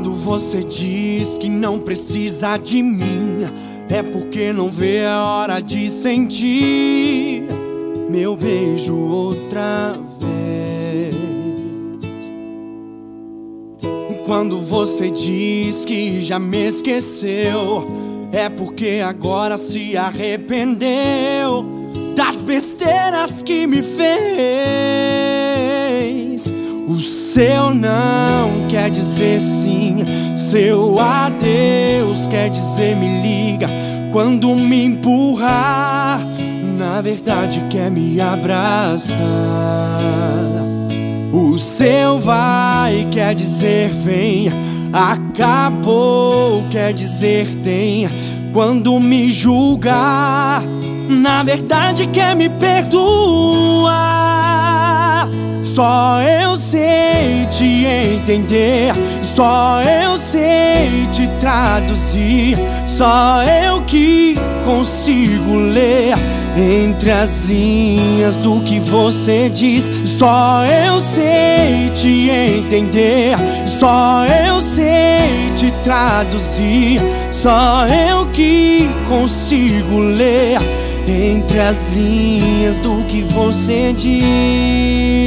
Quando você diz que não precisa de mim, é porque não vê a hora de sentir meu beijo outra vez. Quando você diz que já me esqueceu, é porque agora se arrependeu das besteiras que me fez. O seu não quer dizer sim, seu adeus quer dizer me liga. Quando me empurrar, na verdade quer me abraçar. O seu vai quer dizer vem, acabou quer dizer tem. Quando me julgar, na verdade quer me perdoar. Só eu sei te entender, só eu sei te traduzir, só eu que consigo ler entre as linhas do que você diz. Só eu sei te entender, só eu sei te traduzir, só eu que consigo ler entre as linhas do que você diz.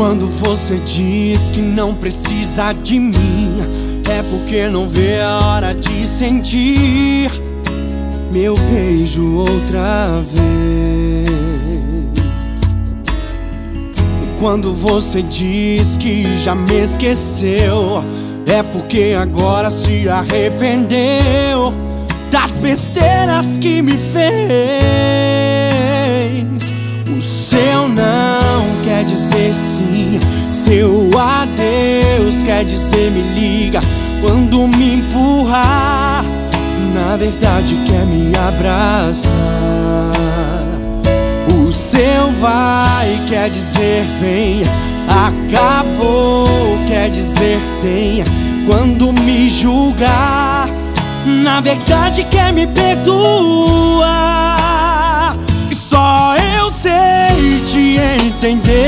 Quando você diz que não precisa de mim, é porque não vê a hora de sentir meu beijo outra vez. Quando você diz que já me esqueceu, é porque agora se arrependeu das besteiras que me fez. O seu adeus quer dizer me liga. Quando me empurrar, na verdade quer me abraçar. O seu vai quer dizer vem, acabou quer dizer tem. Quando me julgar, na verdade quer me perdoar. E só eu sei te entender,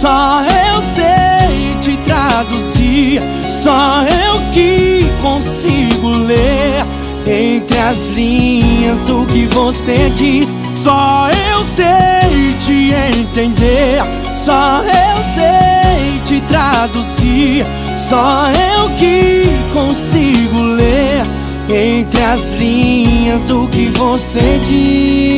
só eu sei te traduzir, só eu que consigo ler entre as linhas do que você diz. Só eu sei te entender, só eu sei te traduzir, só eu que consigo ler entre as linhas do que você diz.